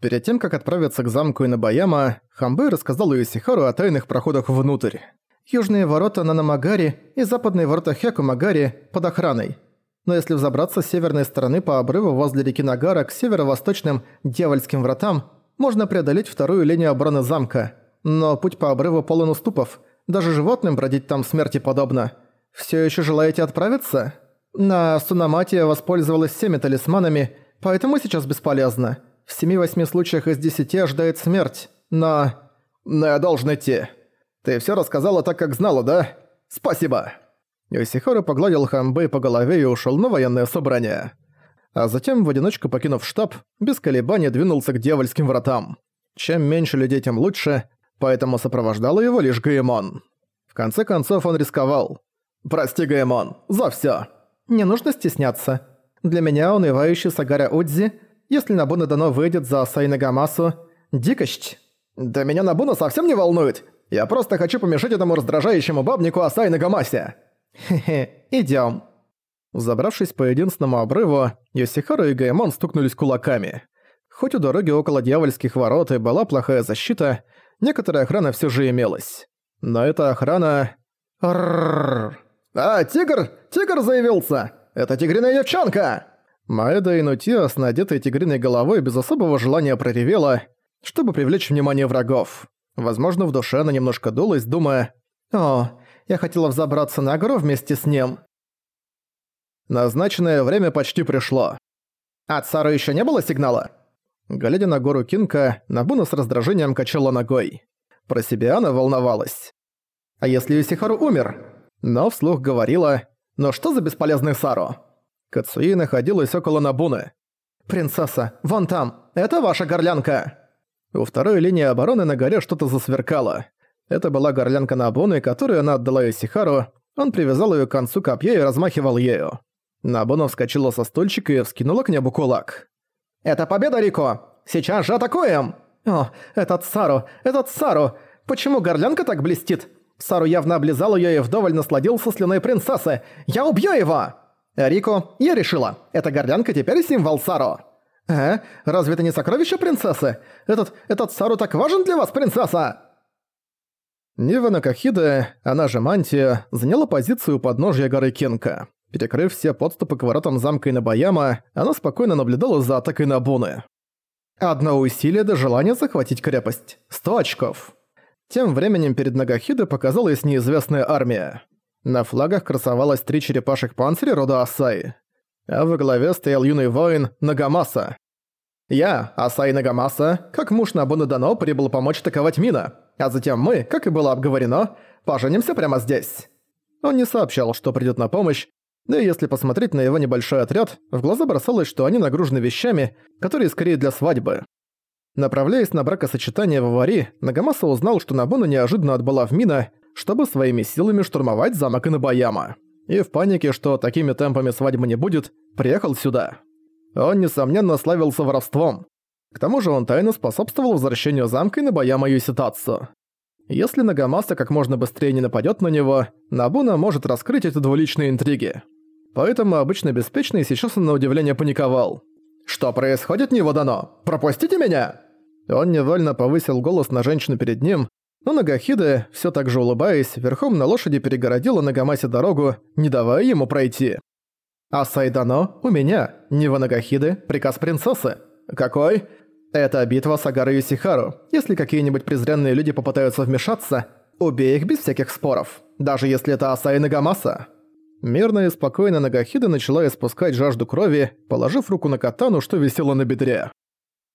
Перед тем, как отправиться к замку Инобаяма, Хамбэй рассказал Юсихару о тайных проходах внутрь. Южные ворота на Намагаре и западные ворота Хекумагаре под охраной. Но если взобраться с северной стороны по обрыву возле реки Нагара к северо-восточным Дьявольским вратам, можно преодолеть вторую линию обороны замка. Но путь по обрыву полон уступов, даже животным бродить там смерти подобно. Все еще желаете отправиться? На Сунамате воспользовалась всеми талисманами, поэтому сейчас бесполезно. В семи-восьми случаях из десяти ожидает смерть, но... Но я должен идти. Ты все рассказала так, как знала, да? Спасибо!» Йосихару погладил Хамбэй по голове и ушел на военное собрание. А затем, в одиночку покинув штаб, без колебаний двинулся к дьявольским вратам. Чем меньше людей, тем лучше, поэтому сопровождала его лишь Гаэмон. В конце концов он рисковал. «Прости, Гаэмон, за всё!» «Не нужно стесняться. Для меня унывающий Сагара-удзи, если Нобуна-доно выйдет за Асаи Нагамасу, дикость. Да меня Нобуна совсем не волнует. Я просто хочу помешать этому раздражающему бабнику Асаи Нагамасе. Хе-хе, идём». Забравшись по единственному обрыву, Йосихару и Гоэмон стукнулись кулаками. Хоть у дороги около дьявольских ворот и была плохая защита, некоторая охрана всё же имелась. Но эта охрана... Рррррр. «А, тигр! Тигр заявился! Это тигриная девчонка!» Маэда Инутиа с надетой тигриной головой без особого желания проревела, чтобы привлечь внимание врагов. Возможно, в душе она немножко дулась, думая «О, я хотела взобраться на гору вместе с ним». Назначенное время почти пришло. От Сары еще не было сигнала? Глядя на гору Кинка, Набуна с раздражением качала ногой. Про себя она волновалась. А если Юсихару умер? Но вслух говорила «Но что за бесполезный Сару?» Кацуи находилась около Набуны. «Принцесса, вон там! Это ваша горлянка!» У второй линии обороны на горе что-то засверкало. Это была горлянка Набуны, которую она отдала Юсихару. Он привязал ее к концу копья и размахивал ею. Набуна вскочила со стульчика и вскинула к небу кулак. «Это победа, Рико! Сейчас же атакуем!» «О, этот Сару! Этот Сару! Почему горлянка так блестит? Сару явно облизал её и вдоволь насладился слюной принцессы. «Я убью его!» «Рико, я решила, эта горлянка теперь символ Сару». «Э? Разве это не сокровище принцессы? Этот... этот Сару так важен для вас, принцесса?» Нива Накахида, она же Мантия, заняла позицию у подножья горы Кенка. Перекрыв все подступы к воротам замка Инобаяма, она спокойно наблюдала за атакой на Буны. Одно усилие до желания захватить крепость. Сто очков. Тем временем перед Нагахидо показалась неизвестная армия. На флагах красовалось три черепашек панциря рода Асаи. А во главе стоял юный воин Нагамаса. Я, Асаи Нагамаса, как муж Набуны Дано, прибыл помочь атаковать Мина, а затем мы, как и было обговорено, поженимся прямо здесь. Он не сообщал, что придёт на помощь, и если посмотреть на его небольшой отряд, в глаза бросалось, что они нагружены вещами, которые скорее для свадьбы. Направляясь на бракосочетание в аварии, Нагамаса узнал, что Набуна неожиданно отбыла в Мина, чтобы своими силами штурмовать замок Инобаяма. И в панике, что такими темпами свадьбы не будет, приехал сюда. Он, несомненно, славился воровством. К тому же он тайно способствовал возвращению замка Инобаяма Юситацу. Если Нагамаса как можно быстрее не нападет на него, Набуна может раскрыть эти двуличные интриги. Поэтому обычно беспечный сейчас он на удивление паниковал. «Что происходит, не дано? Пропустите меня!» Он невольно повысил голос на женщину перед ним, но Нагахида, все так же улыбаясь, верхом на лошади перегородила Нагамасе дорогу, не давая ему пройти. «А Сайдано у меня, Нива Нагахиды, приказ принцессы. Какой?» «Это битва с Агарой и Сихару. Если какие-нибудь презренные люди попытаются вмешаться, убей их без всяких споров, даже если это Асай Нагамаса». Мирно и спокойно Нагахида начала испускать жажду крови, положив руку на катану, что висело на бедре.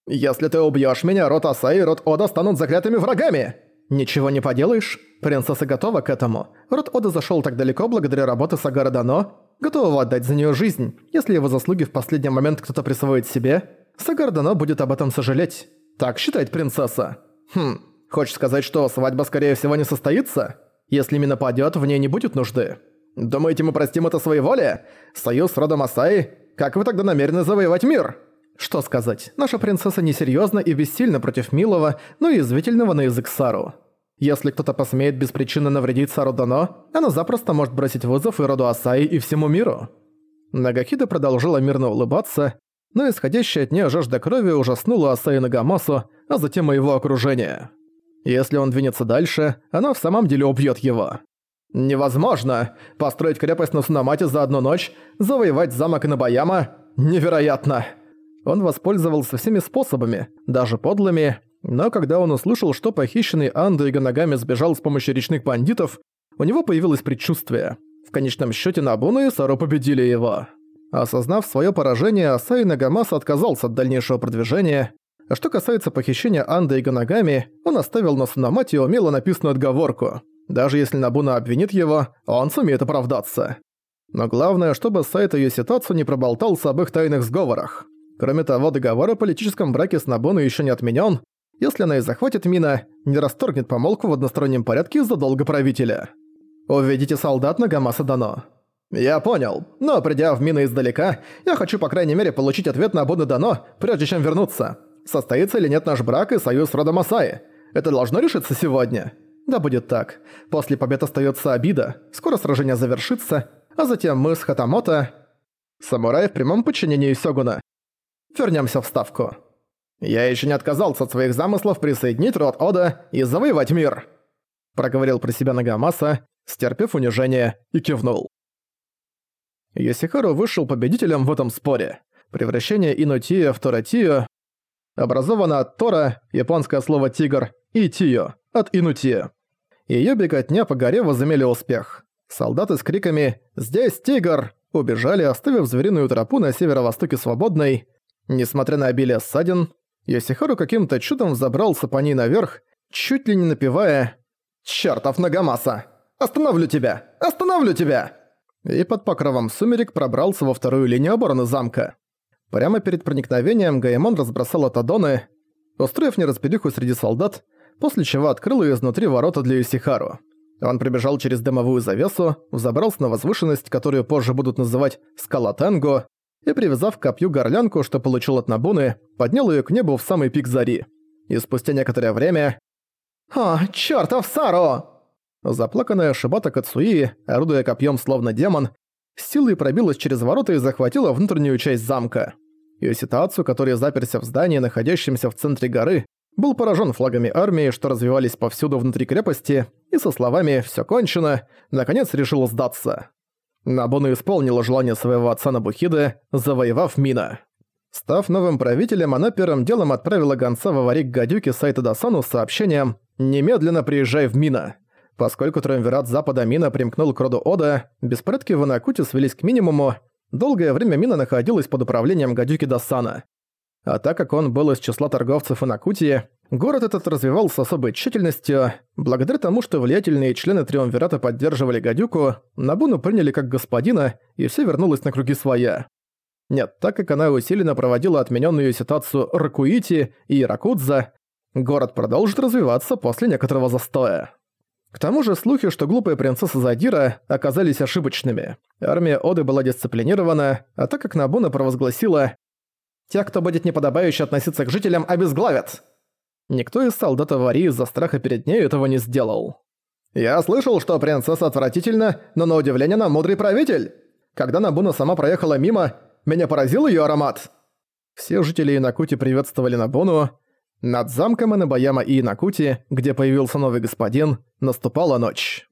«Если ты убьёшь меня, род Асаи и род Ода станут заклятыми врагами!» «Ничего не поделаешь, принцесса готова к этому. Род Ода зашёл так далеко благодаря работе Сагара Дано, готового отдать за неё жизнь. Если его заслуги в последний момент кто-то присвоит себе, Сагар Дано будет об этом сожалеть. Так считает принцесса. Хм, хочешь сказать, что свадьба скорее всего не состоится? Если Мина падёт, в ней не будет нужды. Думаете, мы простим это своей воле? Союз с родом Асаи? Как вы тогда намерены завоевать мир? Что сказать, наша принцесса несерьёзна и бессильна против милого, но и извительного на язык Сару. Если кто-то посмеет без причины навредить Сару Дано, она запросто может бросить вызов и роду Асаи, и всему миру. Нагахида продолжила мирно улыбаться, но исходящая от нее жажда крови ужаснула Асаи Нагамасу, а затем и его окружение. Если он двинется дальше, она в самом деле убьет его. Невозможно! Построить крепость на Сунамате за одну ночь, завоевать замок Инобаяма – невероятно! Он воспользовался всеми способами, даже подлыми, но когда он услышал, что похищенный Андо и сбежал с помощью речных бандитов, у него появилось предчувствие. В конечном счете Набуна и Саро победили его. Осознав свое поражение, Асай Нагамаса отказался от дальнейшего продвижения. А что касается похищения Анды и Ганагами, он оставил на Сунамате умело написанную отговорку. Даже если Набуна обвинит его, он сумеет оправдаться. Но главное, чтобы Сайт ее ситуацию не проболтался об их тайных сговорах. Кроме того, договор о политическом браке с Набуной еще не отменен. Если она и захватит Мина, не расторгнет помолвку в одностороннем порядке из-за долга правителя. «Уведите солдат на Гамаса Дано». «Я понял, но придя в Мина издалека, я хочу по крайней мере получить ответ на Абуна Дано, прежде чем вернуться. Состоится или нет наш брак и союз с родом Асаи? Это должно решиться сегодня?» «Да будет так. После побед остается обида, скоро сражение завершится, а затем мы с Хатамото...» «Самурай в прямом подчинении Сёгуна. Вернемся в Ставку. Я еще не отказался от своих замыслов присоединить род Ода и завоевать мир», проговорил про себя Нагамаса, стерпев унижение, и кивнул. Йосихару вышел победителем в этом споре. Превращение Инутия в Торатио образовано от Тора, японское слово «тигр», и Тио, от Инутия. Её беготня по горе возымели успех. Солдаты с криками «Здесь тигр!» убежали, оставив звериную тропу на северо-востоке свободной. Несмотря на обилие ссадин, Йосихару каким-то чудом забрался по ней наверх, чуть ли не напевая «Чёртов Нагамаса! Остановлю тебя! Остановлю тебя!» И под покровом сумерек пробрался во вторую линию обороны замка. Прямо перед проникновением Гаймон разбросал атадоны, устроив неразбериху среди солдат, после чего открыл изнутри ворота для Юсихару. Он прибежал через дымовую завесу, взобрался на возвышенность, которую позже будут называть «Скала Тенго», и, привязав к копью горлянку, что получил от Набуны, поднял ее к небу в самый пик зари. И спустя некоторое время... «О, чёртов Саро!» Заплаканная Шибата Кацуи, орудуя копьем словно демон, силой пробилась через ворота и захватила внутреннюю часть замка. Ее ситуацию, который заперся в здании, находящемся в центре горы, был поражен флагами армии, что развивались повсюду внутри крепости, и со словами «всё кончено», наконец решил сдаться. Набуна исполнила желание своего отца Набухиды, завоевав Мина. Став новым правителем, она первым делом отправила гонца в аварик Гадюки Сайта Дасану с сообщением «Немедленно приезжай в Мина». Поскольку Триумвират Запада Мина примкнул к роду Ода, беспорядки в Инакуте свелись к минимуму, долгое время Мина находилась под управлением Гадюки Дасана. А так как он был из числа торговцев Инакутии, город этот развивался с особой тщательностью. Благодаря тому, что влиятельные члены Триумвирата поддерживали Гадюку, Набуну приняли как господина, и все вернулось на круги своя. Нет, так как она усиленно проводила отмененную ситуацию Ракуити и Ракудза, город продолжит развиваться после некоторого застоя. К тому же слухи, что глупая принцесса Задира оказались ошибочными. Армия Оды была дисциплинирована, а так как Набуна провозгласила Тех, кто будет неподобающе относиться к жителям, обезглавят!» Никто из солдат аварии из-за страха перед ней этого не сделал. «Я слышал, что принцесса отвратительна, но на удивление она мудрый правитель. Когда Набуна сама проехала мимо, меня поразил ее аромат». Все жители Инакути приветствовали Набуну. Над замком Инабаяма и Инакути, где появился новый господин, наступала ночь.